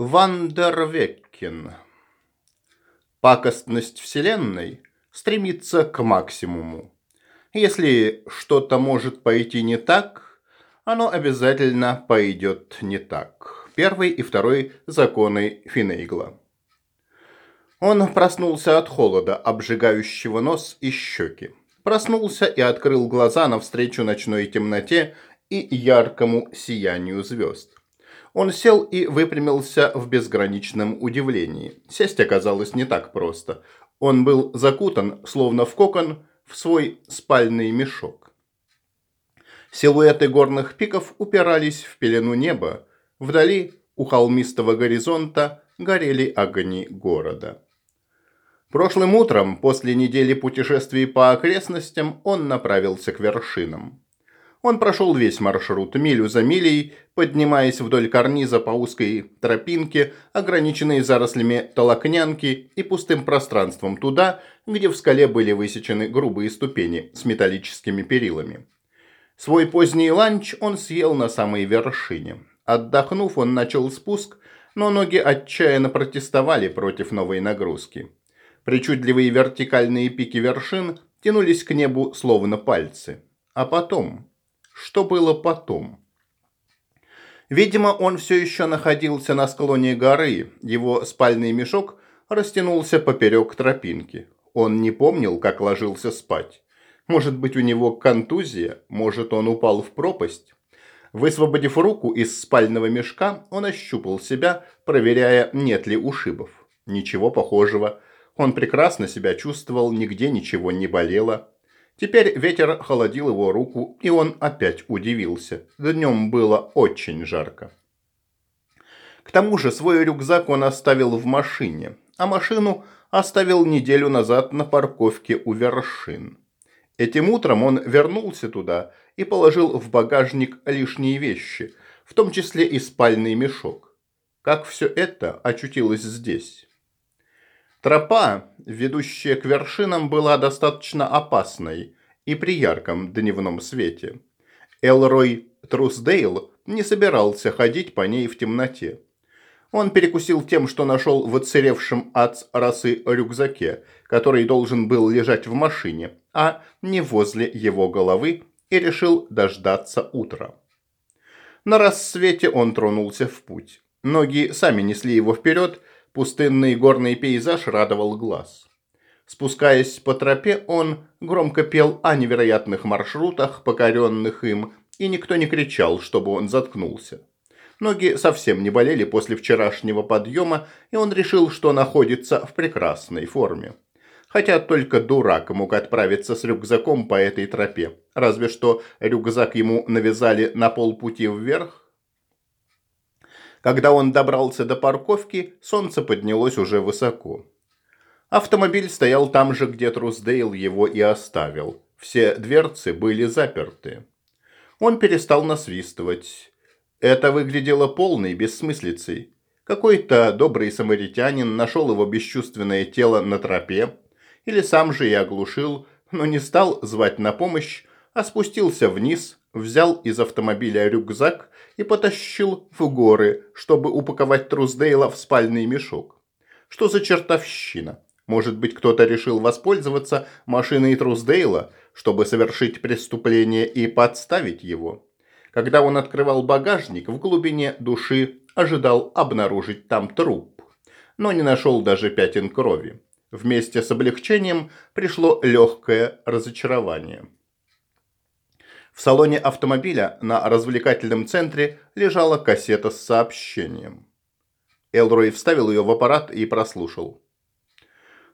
Вандервеккен. Пакостность Вселенной стремится к максимуму. Если что-то может пойти не так, оно обязательно пойдет не так. Первый и второй законы Финейгла. Он проснулся от холода, обжигающего нос и щеки. Проснулся и открыл глаза навстречу ночной темноте и яркому сиянию звезд. Он сел и выпрямился в безграничном удивлении. Сесть оказалось не так просто. Он был закутан, словно в кокон, в свой спальный мешок. Силуэты горных пиков упирались в пелену неба. Вдали, у холмистого горизонта, горели огни города. Прошлым утром, после недели путешествий по окрестностям, он направился к вершинам. Он прошел весь маршрут, милю за милей, поднимаясь вдоль карниза по узкой тропинке, ограниченной зарослями толокнянки и пустым пространством туда, где в скале были высечены грубые ступени с металлическими перилами. Свой поздний ланч он съел на самой вершине. Отдохнув, он начал спуск, но ноги отчаянно протестовали против новой нагрузки. Причудливые вертикальные пики вершин тянулись к небу словно пальцы. А потом... Что было потом? Видимо, он все еще находился на склоне горы. Его спальный мешок растянулся поперек тропинки. Он не помнил, как ложился спать. Может быть, у него контузия, может, он упал в пропасть. Высвободив руку из спального мешка, он ощупал себя, проверяя, нет ли ушибов. Ничего похожего. Он прекрасно себя чувствовал, нигде ничего не болело. Теперь ветер холодил его руку, и он опять удивился. Днем было очень жарко. К тому же свой рюкзак он оставил в машине, а машину оставил неделю назад на парковке у вершин. Этим утром он вернулся туда и положил в багажник лишние вещи, в том числе и спальный мешок. Как все это очутилось здесь? Тропа, ведущая к вершинам, была достаточно опасной и при ярком дневном свете. Элрой Трусдейл не собирался ходить по ней в темноте. Он перекусил тем, что нашел в отсыревшем от росы рюкзаке, который должен был лежать в машине, а не возле его головы, и решил дождаться утра. На рассвете он тронулся в путь. Ноги сами несли его вперед, Пустынный горный пейзаж радовал глаз. Спускаясь по тропе, он громко пел о невероятных маршрутах, покоренных им, и никто не кричал, чтобы он заткнулся. Ноги совсем не болели после вчерашнего подъема, и он решил, что находится в прекрасной форме. Хотя только дурак мог отправиться с рюкзаком по этой тропе. Разве что рюкзак ему навязали на полпути вверх, когда он добрался до парковки, солнце поднялось уже высоко. Автомобиль стоял там же, где Трусдейл его и оставил. Все дверцы были заперты. Он перестал насвистывать. Это выглядело полной бессмыслицей. Какой-то добрый самаритянин нашел его бесчувственное тело на тропе, или сам же и оглушил, но не стал звать на помощь, а спустился вниз, взял из автомобиля рюкзак и потащил в горы, чтобы упаковать Трусдейла в спальный мешок. Что за чертовщина? Может быть, кто-то решил воспользоваться машиной Трусдейла, чтобы совершить преступление и подставить его? Когда он открывал багажник, в глубине души ожидал обнаружить там труп, но не нашел даже пятен крови. Вместе с облегчением пришло легкое разочарование. В салоне автомобиля на развлекательном центре лежала кассета с сообщением. Элрой вставил ее в аппарат и прослушал.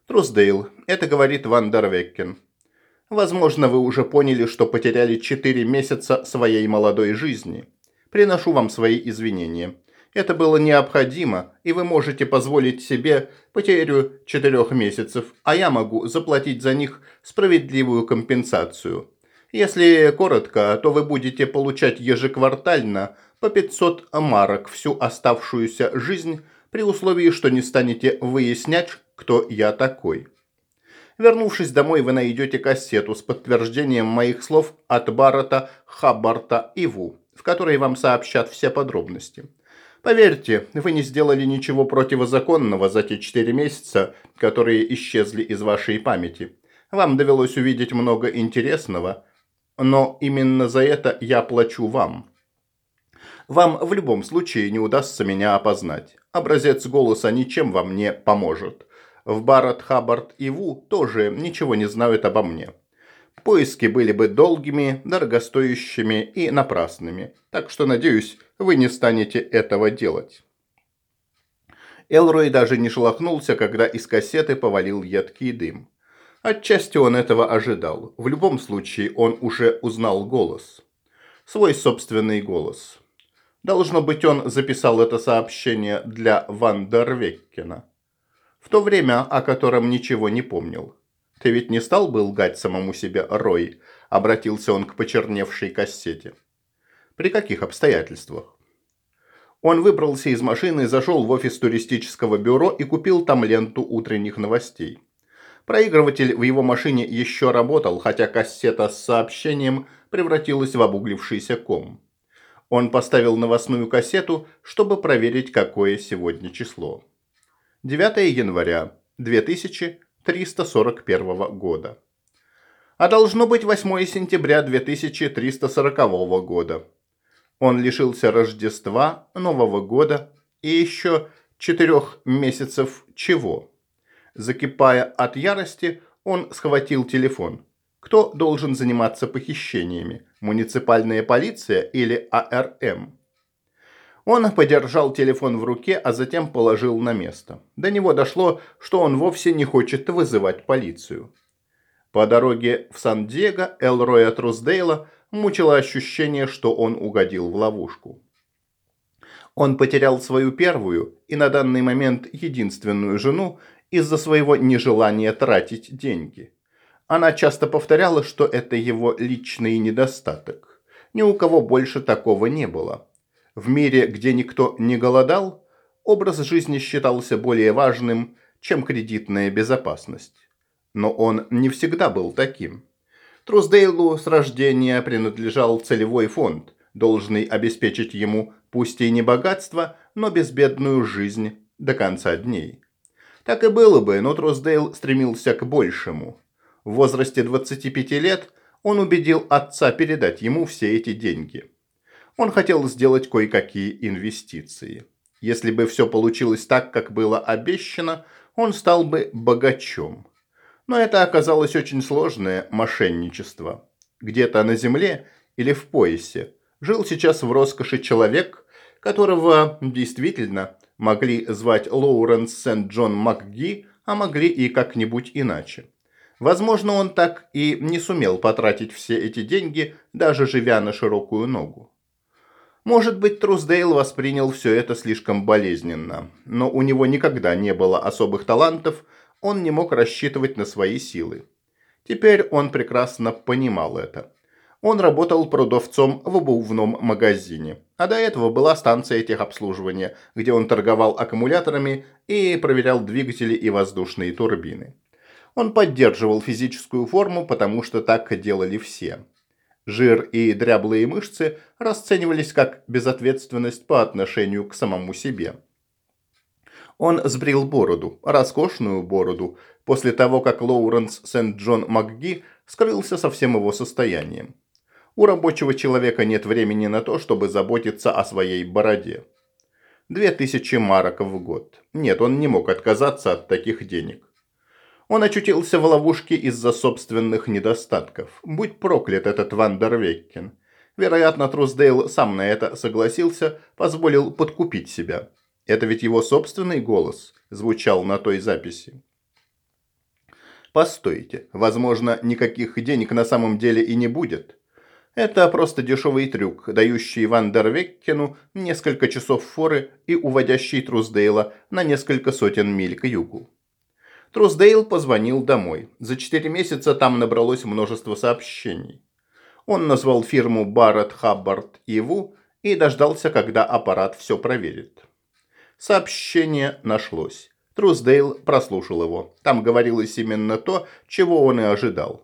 «Трусдейл, это говорит Ван Дервеккен. Возможно, вы уже поняли, что потеряли 4 месяца своей молодой жизни. Приношу вам свои извинения. Это было необходимо, и вы можете позволить себе потерю 4 месяцев, а я могу заплатить за них справедливую компенсацию. Если коротко, то вы будете получать ежеквартально по 500 марок всю оставшуюся жизнь при условии, что не станете выяснять, кто я такой. Вернувшись домой, вы найдете кассету с подтверждением моих слов от Баррета, Хаббарта и Ву, в которой вам сообщат все подробности. Поверьте, вы не сделали ничего противозаконного за те четыре месяца, которые исчезли из вашей памяти. Вам довелось увидеть много интересного, но именно за это я плачу вам. Вам в любом случае не удастся меня опознать. Образец голоса ничем вам не поможет. В Барретт, Хаббард и Ву тоже ничего не знают обо мне. Поиски были бы долгими, дорогостоящими и напрасными, так что, надеюсь, вы не станете этого делать. Элрой даже не шелохнулся, когда из кассеты повалил едкий дым. Отчасти он этого ожидал. В любом случае, он уже узнал голос. Свой собственный голос. Должно быть, он записал это сообщение для Ван Дервеккена. В то время, о котором ничего не помнил. «Ты ведь не стал бы лгать самому себе, Рой?» – обратился он к почерневшей кассете. «При каких обстоятельствах?» Он выбрался из машины, зашел в офис туристического бюро и купил там ленту утренних новостей. Проигрыватель в его машине еще работал, хотя кассета с сообщением превратилась в обуглившийся ком. Он поставил новостную кассету, чтобы проверить, какое сегодня число. 9 января 2000 341 года. А должно быть 8 сентября 2340 года. Он лишился Рождества, Нового года и еще четырех месяцев чего. Закипая от ярости, он схватил телефон. Кто должен заниматься похищениями? Муниципальная полиция или АРМ? Он подержал телефон в руке, а затем положил на место. До него дошло, что он вовсе не хочет вызывать полицию. По дороге в Сан-Диего Элроя Трусдейла мучило ощущение, что он угодил в ловушку. Он потерял свою первую и на данный момент единственную жену из-за своего нежелания тратить деньги. Она часто повторяла, что это его личный недостаток. Ни у кого больше такого не было. В мире, где никто не голодал, образ жизни считался более важным, чем кредитная безопасность. Но он не всегда был таким. Трусдейлу с рождения принадлежал целевой фонд, должный обеспечить ему пусть и не богатство, но безбедную жизнь до конца дней. Так и было бы, но Трусдейл стремился к большему. В возрасте 25 лет он убедил отца передать ему все эти деньги – он хотел сделать кое-какие инвестиции. Если бы все получилось так, как было обещано, он стал бы богачом. Но это оказалось очень сложное мошенничество. Где-то на земле или в поясе жил сейчас в роскоши человек, которого действительно могли звать Лоуренс Сент-Джон МакГи, а могли и как-нибудь иначе. Возможно, он так и не сумел потратить все эти деньги, даже живя на широкую ногу. Может быть, Трусдейл воспринял все это слишком болезненно, но у него никогда не было особых талантов, он не мог рассчитывать на свои силы. Теперь он прекрасно понимал это. Он работал продавцом в обувном магазине, а до этого была станция техобслуживания, где он торговал аккумуляторами и проверял двигатели и воздушные турбины. Он поддерживал физическую форму, потому что так делали все. Жир и дряблые мышцы расценивались как безответственность по отношению к самому себе. Он сбрил бороду, роскошную бороду, после того, как Лоуренс Сент-Джон МакГи скрылся со всем его состоянием. У рабочего человека нет времени на то, чтобы заботиться о своей бороде. Две тысячи марок в год. Нет, он не мог отказаться от таких денег. Он очутился в ловушке из-за собственных недостатков. Будь проклят этот Вандервеккен. Вероятно, Трусдейл сам на это согласился, позволил подкупить себя. Это ведь его собственный голос звучал на той записи. Постойте, возможно, никаких денег на самом деле и не будет. Это просто дешевый трюк, дающий Вандервеккену несколько часов форы и уводящий Трусдейла на несколько сотен миль к югу. Трусдейл позвонил домой. За четыре месяца там набралось множество сообщений. Он назвал фирму Барретт, Хаббард и Ву и дождался, когда аппарат все проверит. Сообщение нашлось. Трусдейл прослушал его. Там говорилось именно то, чего он и ожидал.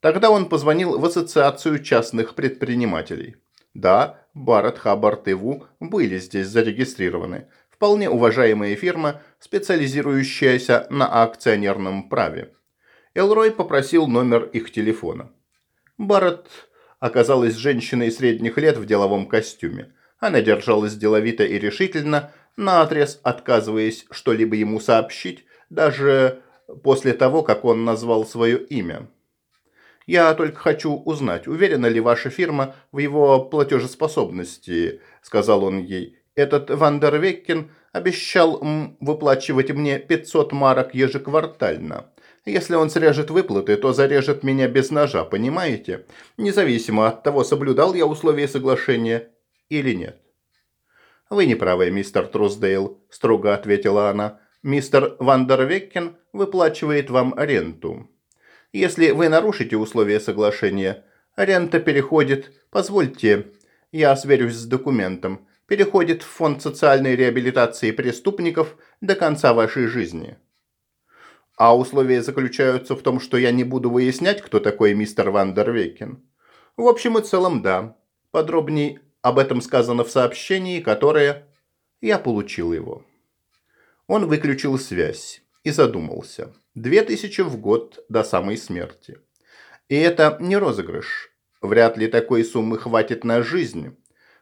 Тогда он позвонил в Ассоциацию частных предпринимателей. Да, Барретт, Хаббард и Ву были здесь зарегистрированы. Вполне уважаемая фирма, специализирующаяся на акционерном праве. Элрой попросил номер их телефона. Барретт оказалась женщиной средних лет в деловом костюме. Она держалась деловито и решительно, наотрез отказываясь что-либо ему сообщить, даже после того, как он назвал свое имя. «Я только хочу узнать, уверена ли ваша фирма в его платежеспособности», – сказал он ей. «Этот Вандервеккен обещал выплачивать мне 500 марок ежеквартально. Если он срежет выплаты, то зарежет меня без ножа, понимаете? Независимо от того, соблюдал я условия соглашения или нет». «Вы не правы, мистер Трусдейл», – строго ответила она. «Мистер Вандервеккен выплачивает вам ренту. Если вы нарушите условия соглашения, рента переходит, позвольте, я сверюсь с документом, переходит в фонд социальной реабилитации преступников до конца вашей жизни. А условия заключаются в том, что я не буду выяснять, кто такой мистер Вандервекен. В общем и целом, да. Подробней об этом сказано в сообщении, которое я получил его. Он выключил связь и задумался. Две тысячи в год до самой смерти. И это не розыгрыш. Вряд ли такой суммы хватит на жизнь.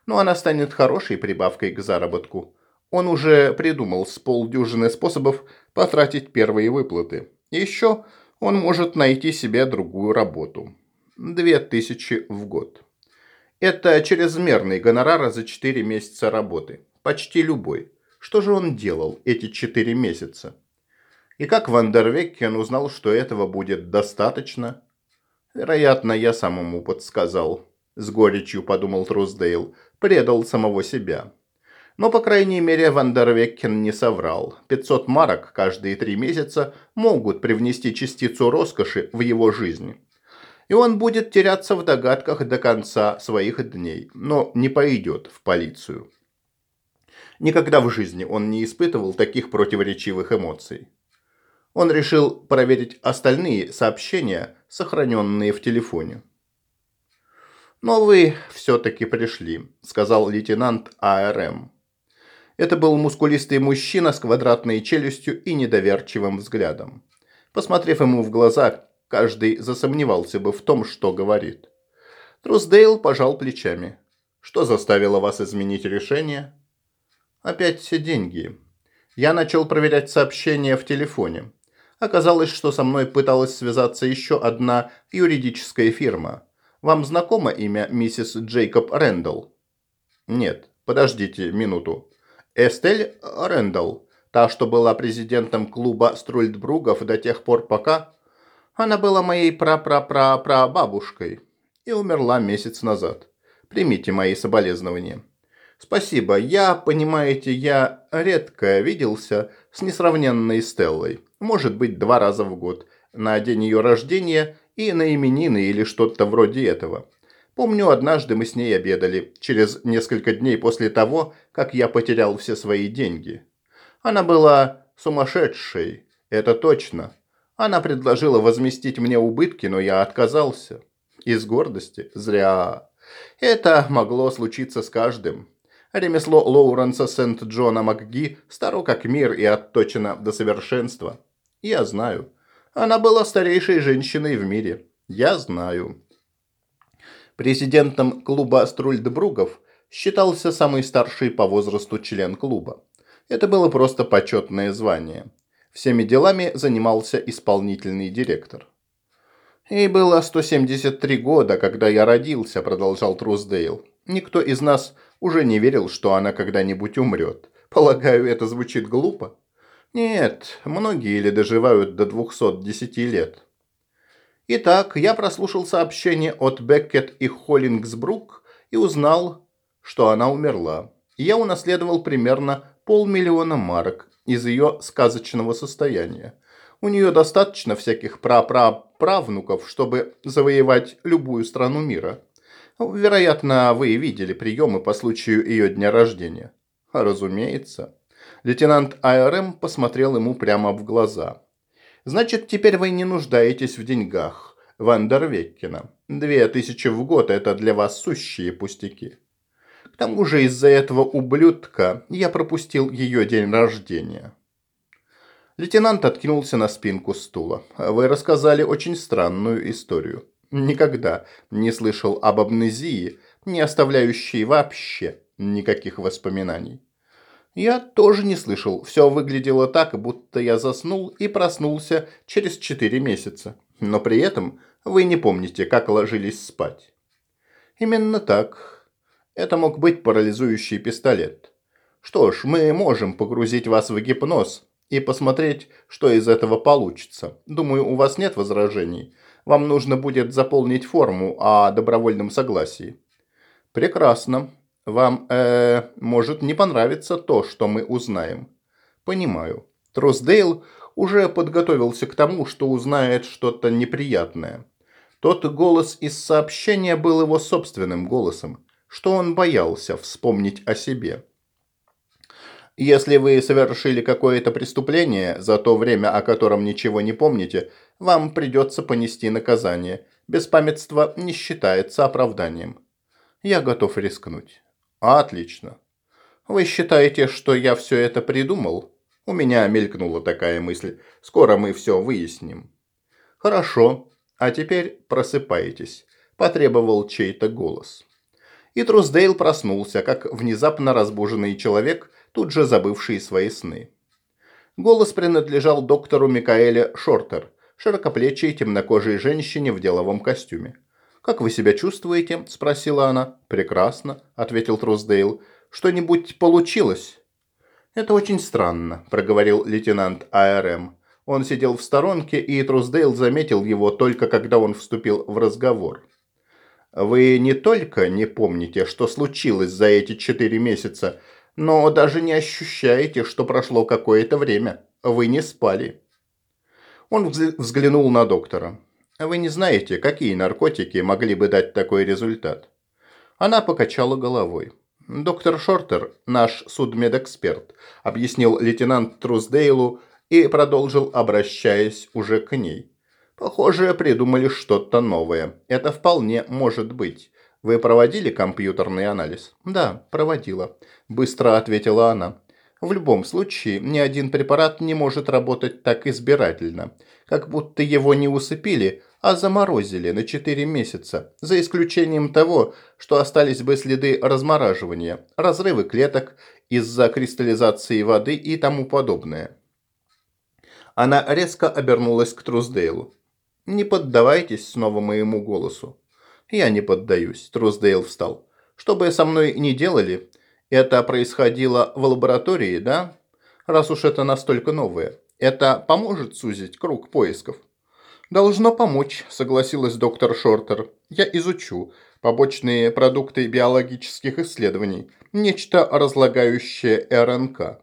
Но она станет хорошей прибавкой к заработку. Он уже придумал с полдюжины способов потратить первые выплаты. Еще он может найти себе другую работу. Две тысячи в год. Это чрезмерный гонорар за четыре месяца работы. Почти любой. Что же он делал эти четыре месяца? И как Вандервеккен узнал, что этого будет достаточно? Вероятно, я самому подсказал. С горечью подумал Трусдейл. Предал самого себя. Но, по крайней мере, Вандервеккен не соврал. 500 марок каждые три месяца могут привнести частицу роскоши в его жизнь. И он будет теряться в догадках до конца своих дней, но не пойдет в полицию. Никогда в жизни он не испытывал таких противоречивых эмоций. Он решил проверить остальные сообщения, сохраненные в телефоне. «Но вы все-таки пришли», – сказал лейтенант АРМ. Это был мускулистый мужчина с квадратной челюстью и недоверчивым взглядом. Посмотрев ему в глаза, каждый засомневался бы в том, что говорит. Трусдейл пожал плечами. «Что заставило вас изменить решение?» Опять все деньги. Я начал проверять сообщения в телефоне. Оказалось, что со мной пыталась связаться еще одна юридическая фирма. Вам знакомо имя миссис Джейкоб Рэндалл? Нет, подождите минуту. Эстель Рэндалл, та, что была президентом клуба Струльдбругов до тех пор, пока... Она была моей пра-пра-пра-пра-бабушкой и умерла месяц назад. Примите мои соболезнования. Спасибо. Я, понимаете, я редко виделся с несравненной Стеллой. Может быть, два раза в год. На день ее рождения и на именины или что-то вроде этого. Помню, однажды мы с ней обедали, через несколько дней после того, как я потерял все свои деньги. Она была сумасшедшей, это точно. Она предложила возместить мне убытки, но я отказался. Из гордости? Зря. Это могло случиться с каждым. Ремесло Лоуренса Сент-Джона МакГи старо как мир и отточено до совершенства. Я знаю. Она была старейшей женщиной в мире. Я знаю. Президентом клуба Струльдбругов считался самый старший по возрасту член клуба. Это было просто почетное звание. Всеми делами занимался исполнительный директор. «Ей было 173 года, когда я родился», – продолжал Трусдейл. «Никто из нас уже не верил, что она когда-нибудь умрет. Полагаю, это звучит глупо? Нет, многие ли доживают до 210 лет. Итак, я прослушал сообщение от Беккет и Холлингсбрук и узнал, что она умерла. Я унаследовал примерно полмиллиона марок из ее сказочного состояния. У нее достаточно всяких пра-пра-правнуков, чтобы завоевать любую страну мира. Вероятно, вы видели приемы по случаю ее дня рождения. Разумеется. Лейтенант АРМ посмотрел ему прямо в глаза. Значит, теперь вы не нуждаетесь в деньгах, Вандервеккена. Две тысячи в год – это для вас сущие пустяки. К тому же из-за этого ублюдка я пропустил ее день рождения. Лейтенант откинулся на спинку стула. «Вы рассказали очень странную историю. Никогда не слышал об амнезии, не оставляющей вообще никаких воспоминаний. Я тоже не слышал. Все выглядело так, будто я заснул и проснулся через четыре месяца. Но при этом вы не помните, как ложились спать. Именно так. Это мог быть парализующий пистолет. Что ж, мы можем погрузить вас в гипноз и посмотреть, что из этого получится. Думаю, у вас нет возражений. Вам нужно будет заполнить форму о добровольном согласии. Прекрасно. Вам, э, может не понравиться то, что мы узнаем. Понимаю. Тросдейл уже подготовился к тому, что узнает что-то неприятное. Тот голос из сообщения был его собственным голосом, что он боялся вспомнить о себе. Если вы совершили какое-то преступление за то время, о котором ничего не помните, вам придется понести наказание. Беспамятство не считается оправданием. Я готов рискнуть. Отлично. Вы считаете, что я все это придумал? У меня мелькнула такая мысль. Скоро мы все выясним. Хорошо. А теперь просыпайтесь. Потребовал чей-то голос. И Трусдейл проснулся, как внезапно разбуженный человек, тут же забывший свои сны. Голос принадлежал доктору Микаэле Шортер, широкоплечей темнокожей женщине в деловом костюме. «Как вы себя чувствуете?» – спросила она. «Прекрасно», – ответил Трусдейл. «Что-нибудь получилось?» «Это очень странно», – проговорил лейтенант АРМ. Он сидел в сторонке, и Трусдейл заметил его только когда он вступил в разговор. «Вы не только не помните, что случилось за эти четыре месяца, но даже не ощущаете, что прошло какое-то время. Вы не спали». Он взглянул на доктора. Вы не знаете, какие наркотики могли бы дать такой результат?» Она покачала головой. «Доктор Шортер, наш судмедэксперт», объяснил лейтенант Трусдейлу и продолжил, обращаясь уже к ней. «Похоже, придумали что-то новое. Это вполне может быть. Вы проводили компьютерный анализ?» «Да, проводила», – быстро ответила она. В любом случае, ни один препарат не может работать так избирательно, как будто его не усыпили, а заморозили на 4 месяца, за исключением того, что остались бы следы размораживания, разрывы клеток из-за кристаллизации воды и тому подобное. Она резко обернулась к Трусдейлу. «Не поддавайтесь снова моему голосу». «Я не поддаюсь», – Трусдейл встал. «Что бы со мной ни делали, это происходило в лаборатории, да? Раз уж это настолько новое. Это поможет сузить круг поисков?» «Должно помочь», – согласилась доктор Шортер. «Я изучу побочные продукты биологических исследований, нечто разлагающее РНК».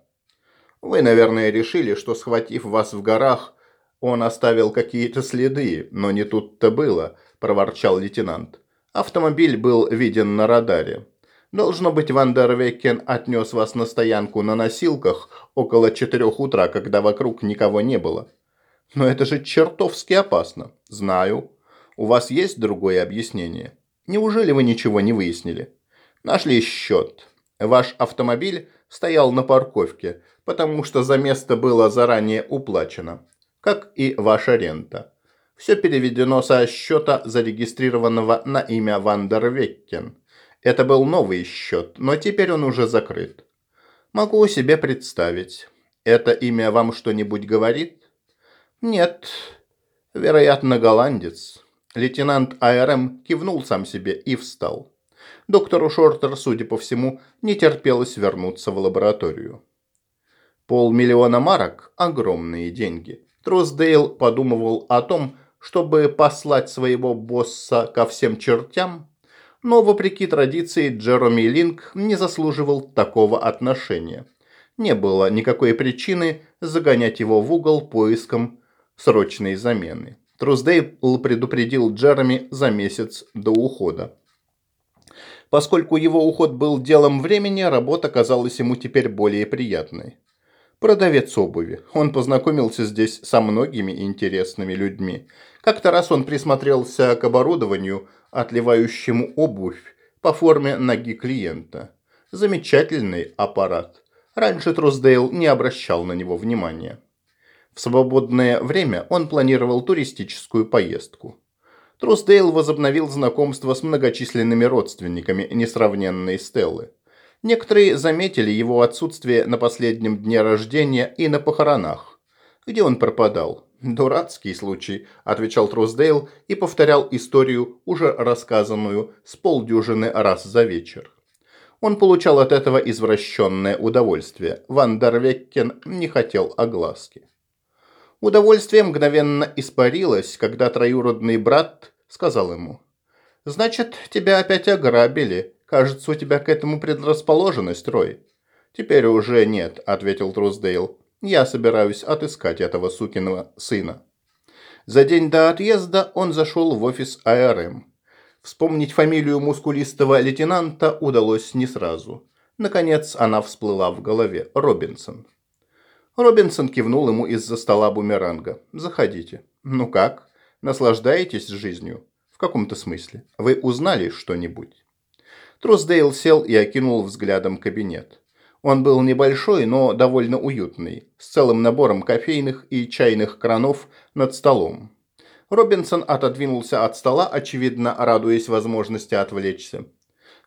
«Вы, наверное, решили, что, схватив вас в горах, он оставил какие-то следы, но не тут-то было», – проворчал лейтенант. «Автомобиль был виден на радаре. Должно быть, Вандервекен отнес вас на стоянку на носилках около четырех утра, когда вокруг никого не было». Но это же чертовски опасно. Знаю. У вас есть другое объяснение? Неужели вы ничего не выяснили? Нашли счет. Ваш автомобиль стоял на парковке, потому что за место было заранее уплачено. Как и ваша рента. Все переведено со счета, зарегистрированного на имя Вандервеккен. Это был новый счет, но теперь он уже закрыт. Могу себе представить. Это имя вам что-нибудь говорит? «Нет, вероятно, голландец». Лейтенант АРМ кивнул сам себе и встал. Доктору Шортер, судя по всему, не терпелось вернуться в лабораторию. Полмиллиона марок – огромные деньги. Тросдейл подумывал о том, чтобы послать своего босса ко всем чертям, но, вопреки традиции, Джероми Линк не заслуживал такого отношения. Не было никакой причины загонять его в угол поиском срочной замены. Труздейл предупредил Джереми за месяц до ухода. Поскольку его уход был делом времени, работа казалась ему теперь более приятной. Продавец обуви. Он познакомился здесь со многими интересными людьми. Как-то раз он присмотрелся к оборудованию, отливающему обувь по форме ноги клиента. Замечательный аппарат. Раньше Трусдейл не обращал на него внимания. В свободное время он планировал туристическую поездку. Трусдейл возобновил знакомство с многочисленными родственниками несравненной Стеллы. Некоторые заметили его отсутствие на последнем дне рождения и на похоронах. Где он пропадал? «Дурацкий случай», – отвечал Трусдейл и повторял историю, уже рассказанную с полдюжины раз за вечер. Он получал от этого извращенное удовольствие. Ван Дарвеккен не хотел огласки. Удовольствие мгновенно испарилось, когда троюродный брат сказал ему. «Значит, тебя опять ограбили. Кажется, у тебя к этому предрасположенность, Рой». «Теперь уже нет», – ответил Трусдейл. «Я собираюсь отыскать этого сукиного сына». За день до отъезда он зашел в офис АРМ. Вспомнить фамилию мускулистого лейтенанта удалось не сразу. Наконец она всплыла в голове. Робинсон. Робинсон кивнул ему из-за стола бумеранга. «Заходите». «Ну как? Наслаждаетесь жизнью?» «В каком-то смысле. Вы узнали что-нибудь?» Трусдейл сел и окинул взглядом кабинет. Он был небольшой, но довольно уютный, с целым набором кофейных и чайных кранов над столом. Робинсон отодвинулся от стола, очевидно, радуясь возможности отвлечься.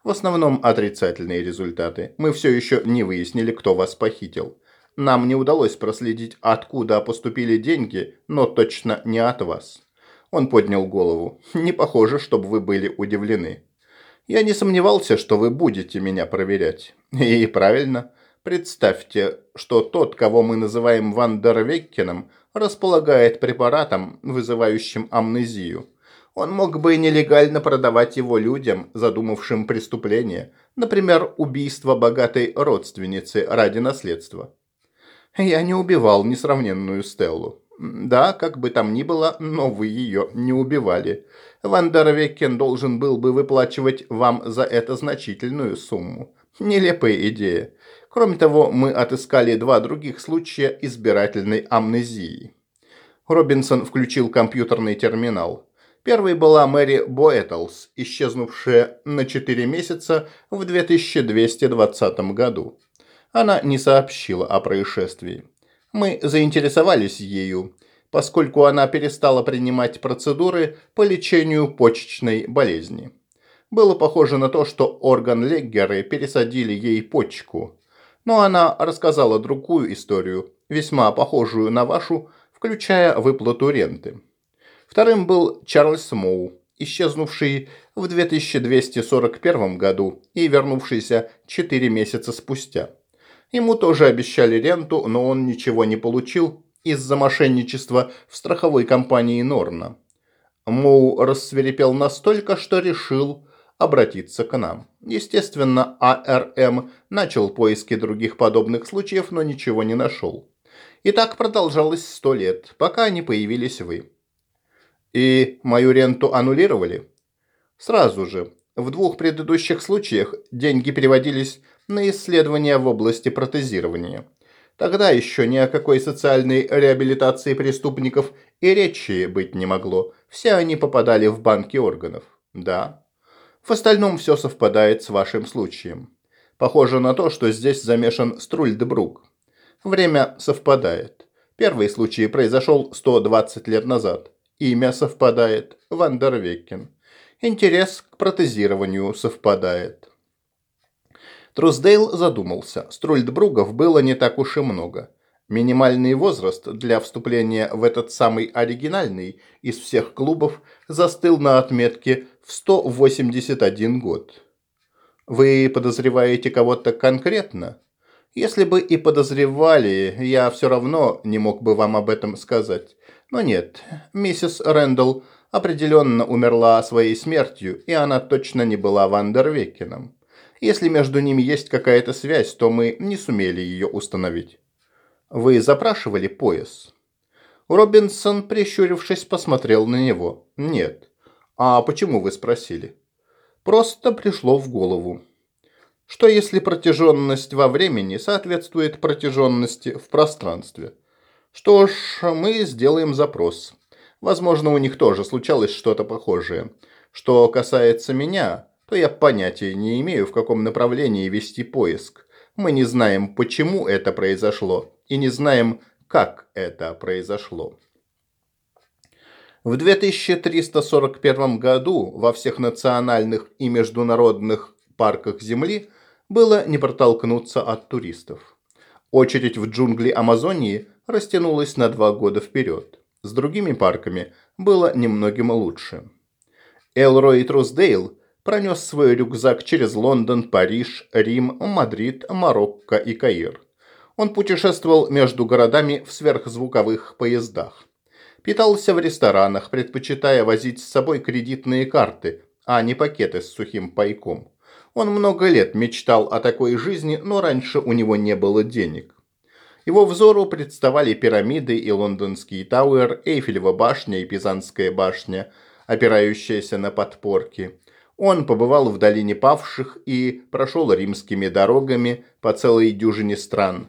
В основном отрицательные результаты. Мы все еще не выяснили, кто вас похитил. Нам не удалось проследить, откуда поступили деньги, но точно не от вас. Он поднял голову. Не похоже, чтобы вы были удивлены. Я не сомневался, что вы будете меня проверять. И правильно. Представьте, что тот, кого мы называем Вандервеккеном, располагает препаратом, вызывающим амнезию. Он мог бы нелегально продавать его людям, задумавшим преступление, например, убийство богатой родственницы ради наследства. Я не убивал несравненную Стеллу. Да, как бы там ни было, но вы ее не убивали. Вандервекен должен был бы выплачивать вам за это значительную сумму. Нелепая идея. Кроме того, мы отыскали два других случая избирательной амнезии. Робинсон включил компьютерный терминал. Первой была Мэри Боэтлс, исчезнувшая на 4 месяца в 2220 году. Она не сообщила о происшествии. Мы заинтересовались ею, поскольку она перестала принимать процедуры по лечению почечной болезни. Было похоже на то, что орган Леггеры пересадили ей почку. Но она рассказала другую историю, весьма похожую на вашу, включая выплату ренты. Вторым был Чарльз Моу, исчезнувший в 2241 году и вернувшийся 4 месяца спустя. Ему тоже обещали ренту, но он ничего не получил из-за мошенничества в страховой компании Норна. Моу рассверепел настолько, что решил, обратиться к нам. Естественно, АРМ начал поиски других подобных случаев, но ничего не нашел. И так продолжалось сто лет, пока не появились вы. И мою ренту аннулировали? Сразу же. В двух предыдущих случаях деньги переводились на исследования в области протезирования. Тогда еще ни о какой социальной реабилитации преступников и речи быть не могло. Все они попадали в банки органов. Да, в остальном все совпадает с вашим случаем. Похоже на то, что здесь замешан Струльдебрук. Время совпадает. Первый случай произошел 120 лет назад. Имя совпадает. Вандервеккен. Интерес к протезированию совпадает. Трусдейл задумался. Струльдбругов было не так уж и много. Минимальный возраст для вступления в этот самый оригинальный из всех клубов застыл на отметке в 181 год. Вы подозреваете кого-то конкретно? Если бы и подозревали, я все равно не мог бы вам об этом сказать. Но нет, миссис Рэндалл определенно умерла своей смертью, и она точно не была Вандервекеном. Если между ними есть какая-то связь, то мы не сумели ее установить. Вы запрашивали пояс?» Робинсон, прищурившись, посмотрел на него. «Нет». «А почему вы спросили?» «Просто пришло в голову». «Что если протяженность во времени соответствует протяженности в пространстве?» «Что ж, мы сделаем запрос. Возможно, у них тоже случалось что-то похожее. Что касается меня, то я понятия не имею, в каком направлении вести поиск. Мы не знаем, почему это произошло, и не знаем, как это произошло. В 2341 году во всех национальных и международных парках Земли было не протолкнуться от туристов. Очередь в джунгли Амазонии растянулась на два года вперед. С другими парками было немногим лучше. Элрой Трусдейл пронес свой рюкзак через Лондон, Париж, Рим, Мадрид, Марокко и Каир. Он путешествовал между городами в сверхзвуковых поездах. Питался в ресторанах, предпочитая возить с собой кредитные карты, а не пакеты с сухим пайком. Он много лет мечтал о такой жизни, но раньше у него не было денег. Его взору представали пирамиды и лондонский Тауэр, Эйфелева башня и Пизанская башня, опирающаяся на подпорки. Он побывал в долине павших и прошел римскими дорогами по целой дюжине стран.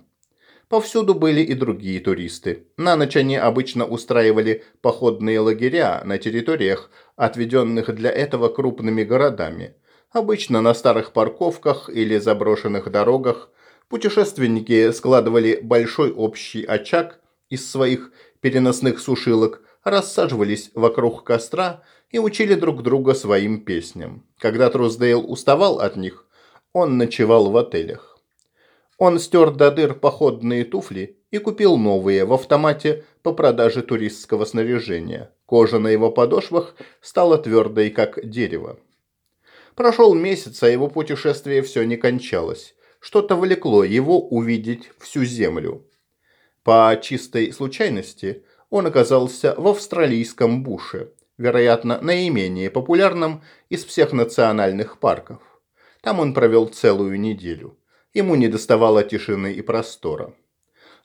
Повсюду были и другие туристы. На ночь они обычно устраивали походные лагеря на территориях, отведенных для этого крупными городами. Обычно на старых парковках или заброшенных дорогах путешественники складывали большой общий очаг из своих переносных сушилок, рассаживались вокруг костра и учили друг друга своим песням. Когда Трусдейл уставал от них, он ночевал в отелях. Он стер до дыр походные туфли и купил новые в автомате по продаже туристского снаряжения. Кожа на его подошвах стала твердой, как дерево. Прошел месяц, а его путешествие все не кончалось. Что-то влекло его увидеть всю землю. По чистой случайности он оказался в австралийском буше, вероятно, наименее популярном из всех национальных парков. Там он провел целую неделю. Ему не доставало тишины и простора.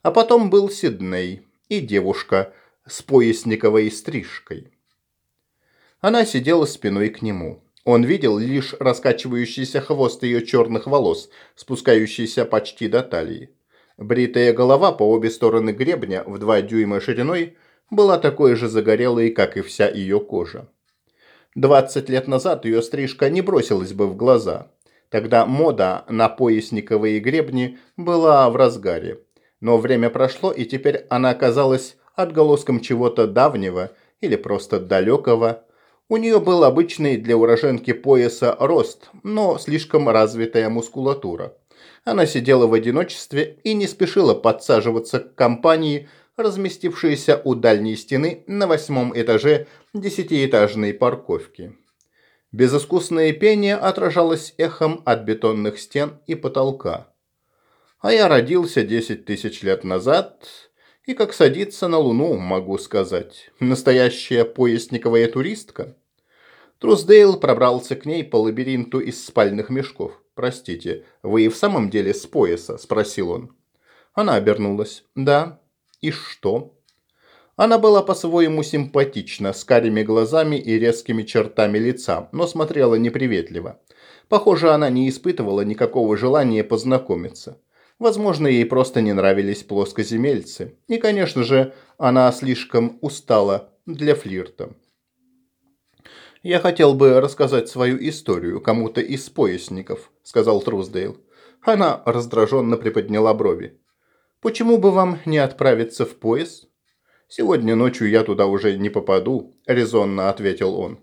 А потом был Сидней и девушка с поясниковой стрижкой. Она сидела спиной к нему. Он видел лишь раскачивающийся хвост ее черных волос, спускающийся почти до талии. Бритая голова по обе стороны гребня в два дюйма шириной была такой же загорелой, как и вся ее кожа. Двадцать лет назад ее стрижка не бросилась бы в глаза. Тогда мода на поясниковые гребни была в разгаре. Но время прошло, и теперь она оказалась отголоском чего-то давнего или просто далекого. У нее был обычный для уроженки пояса рост, но слишком развитая мускулатура. Она сидела в одиночестве и не спешила подсаживаться к компании, разместившейся у дальней стены на восьмом этаже десятиэтажной парковки. Безыскусное пение отражалось эхом от бетонных стен и потолка. А я родился десять тысяч лет назад, и как садиться на Луну, могу сказать. Настоящая поясниковая туристка. Трусдейл пробрался к ней по лабиринту из спальных мешков. «Простите, вы и в самом деле с пояса?» – спросил он. Она обернулась. «Да. И что?» Она была по-своему симпатична, с карими глазами и резкими чертами лица, но смотрела неприветливо. Похоже, она не испытывала никакого желания познакомиться. Возможно, ей просто не нравились плоскоземельцы. И, конечно же, она слишком устала для флирта. «Я хотел бы рассказать свою историю кому-то из поясников», – сказал Трусдейл. Она раздраженно приподняла брови. «Почему бы вам не отправиться в пояс?» «Сегодня ночью я туда уже не попаду», – резонно ответил он.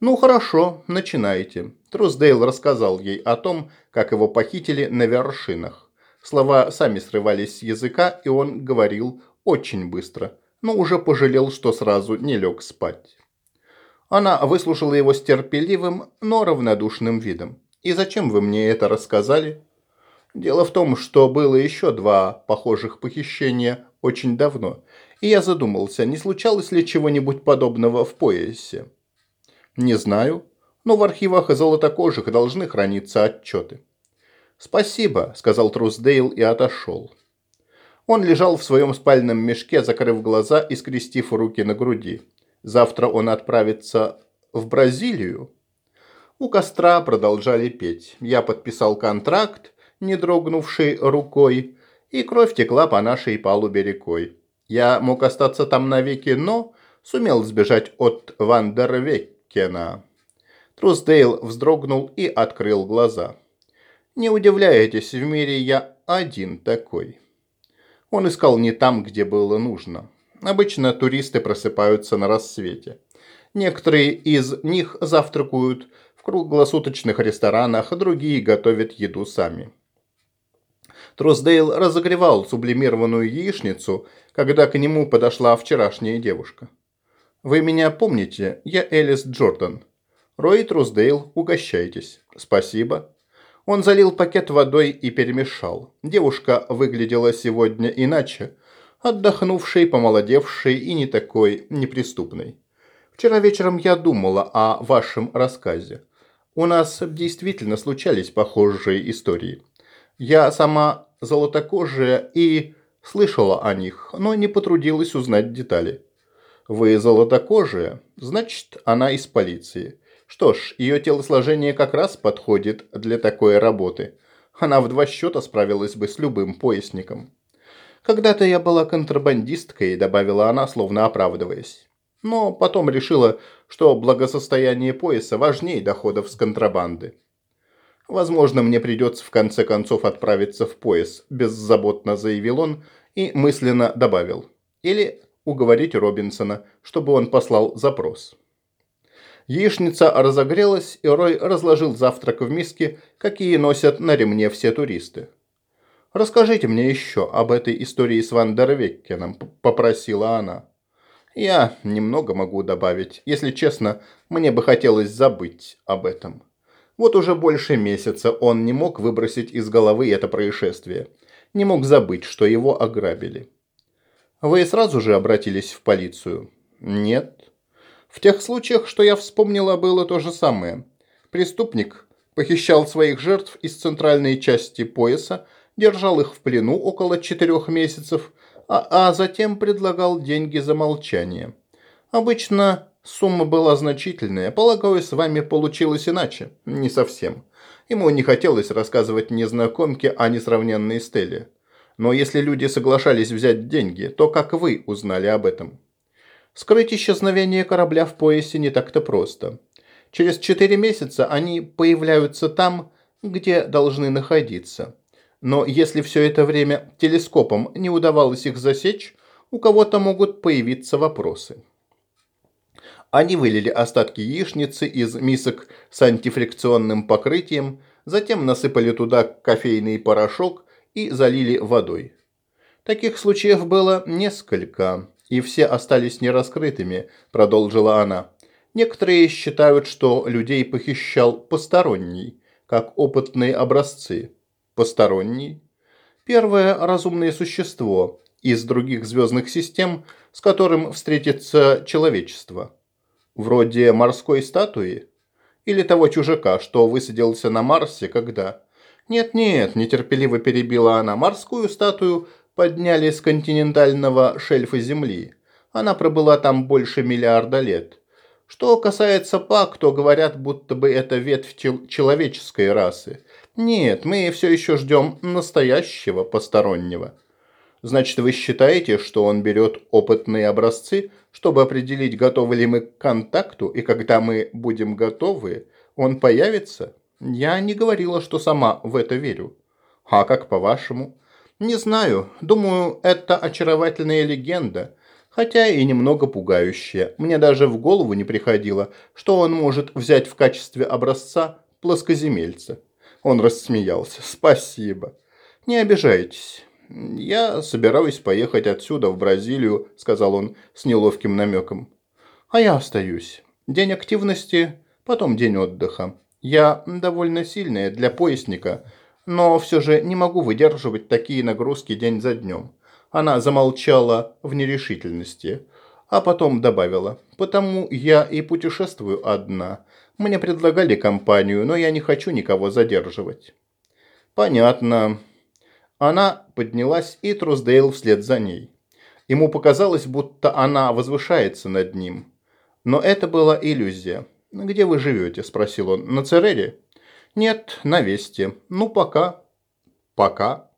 «Ну хорошо, начинайте». Трусдейл рассказал ей о том, как его похитили на вершинах. Слова сами срывались с языка, и он говорил очень быстро, но уже пожалел, что сразу не лег спать. Она выслушала его с терпеливым, но равнодушным видом. «И зачем вы мне это рассказали?» Дело в том, что было еще два похожих похищения очень давно, и я задумался, не случалось ли чего-нибудь подобного в поясе. Не знаю, но в архивах золотокожих должны храниться отчеты. «Спасибо», – сказал Трусдейл и отошел. Он лежал в своем спальном мешке, закрыв глаза и скрестив руки на груди. Завтра он отправится в Бразилию. У костра продолжали петь. Я подписал контракт, не дрогнувший рукой, и кровь текла по нашей палубе рекой. Я мог остаться там навеки, но сумел сбежать от Вандервеккена. Трусдейл вздрогнул и открыл глаза. «Не удивляйтесь, в мире я один такой». Он искал не там, где было нужно. Обычно туристы просыпаются на рассвете. Некоторые из них завтракают круглосуточных ресторанах, другие готовят еду сами. Трусдейл разогревал сублимированную яичницу, когда к нему подошла вчерашняя девушка. «Вы меня помните? Я Элис Джордан. Рой Трусдейл, угощайтесь. Спасибо». Он залил пакет водой и перемешал. Девушка выглядела сегодня иначе, отдохнувшей, помолодевшей и не такой неприступной. Вчера вечером я думала о вашем рассказе. У нас действительно случались похожие истории. Я сама золотокожая и слышала о них, но не потрудилась узнать детали. Вы золотокожая, значит, она из полиции. Что ж, ее телосложение как раз подходит для такой работы. Она в два счета справилась бы с любым поясником. Когда-то я была контрабандисткой, добавила она, словно оправдываясь. Но потом решила, что благосостояние пояса важнее доходов с контрабанды. Возможно, мне придется в конце концов отправиться в пояс, беззаботно заявил он и мысленно добавил. Или уговорить Робинсона, чтобы он послал запрос. Яичница разогрелась, и Рой разложил завтрак в миске, какие носят на ремне все туристы. «Расскажите мне еще об этой истории с Вандервеккеном», – попросила она. «Я немного могу добавить. Если честно, мне бы хотелось забыть об этом». Вот уже больше месяца он не мог выбросить из головы это происшествие. Не мог забыть, что его ограбили. «Вы сразу же обратились в полицию?» «Нет», в тех случаях, что я вспомнила, было то же самое. Преступник похищал своих жертв из центральной части пояса, держал их в плену около четырех месяцев, а, а затем предлагал деньги за молчание. Обычно сумма была значительная, полагаю, с вами получилось иначе. Не совсем. Ему не хотелось рассказывать незнакомке о несравненной Стелле. Но если люди соглашались взять деньги, то как вы узнали об этом? Скрыть исчезновение корабля в поясе не так-то просто. Через четыре месяца они появляются там, где должны находиться. Но если все это время телескопом не удавалось их засечь, у кого-то могут появиться вопросы. Они вылили остатки яичницы из мисок с антифрикционным покрытием, затем насыпали туда кофейный порошок и залили водой. Таких случаев было несколько и все остались нераскрытыми», – продолжила она. «Некоторые считают, что людей похищал посторонний, как опытные образцы. Посторонний? Первое разумное существо из других звездных систем, с которым встретится человечество. Вроде морской статуи? Или того чужака, что высадился на Марсе, когда... «Нет-нет», – нетерпеливо перебила она, – «морскую статую подняли с континентального шельфа Земли. Она пробыла там больше миллиарда лет. Что касается Пак, то говорят, будто бы это ветвь человеческой расы. Нет, мы все еще ждем настоящего постороннего. Значит, вы считаете, что он берет опытные образцы, чтобы определить, готовы ли мы к контакту, и когда мы будем готовы, он появится? Я не говорила, что сама в это верю. А как по-вашему? Не знаю. Думаю, это очаровательная легенда. Хотя и немного пугающая. Мне даже в голову не приходило, что он может взять в качестве образца плоскоземельца. Он рассмеялся. Спасибо. Не обижайтесь. «Я собираюсь поехать отсюда, в Бразилию», – сказал он с неловким намеком. «А я остаюсь. День активности, потом день отдыха. Я довольно сильная для поясника, но все же не могу выдерживать такие нагрузки день за днем. Она замолчала в нерешительности, а потом добавила, «Потому я и путешествую одна. Мне предлагали компанию, но я не хочу никого задерживать». «Понятно». Она поднялась, и Трусдейл вслед за ней. Ему показалось, будто она возвышается над ним. Но это была иллюзия. «Где вы живете?» – спросил он. «На Церере?» «Нет, на Весте. Ну, пока». «Пока?»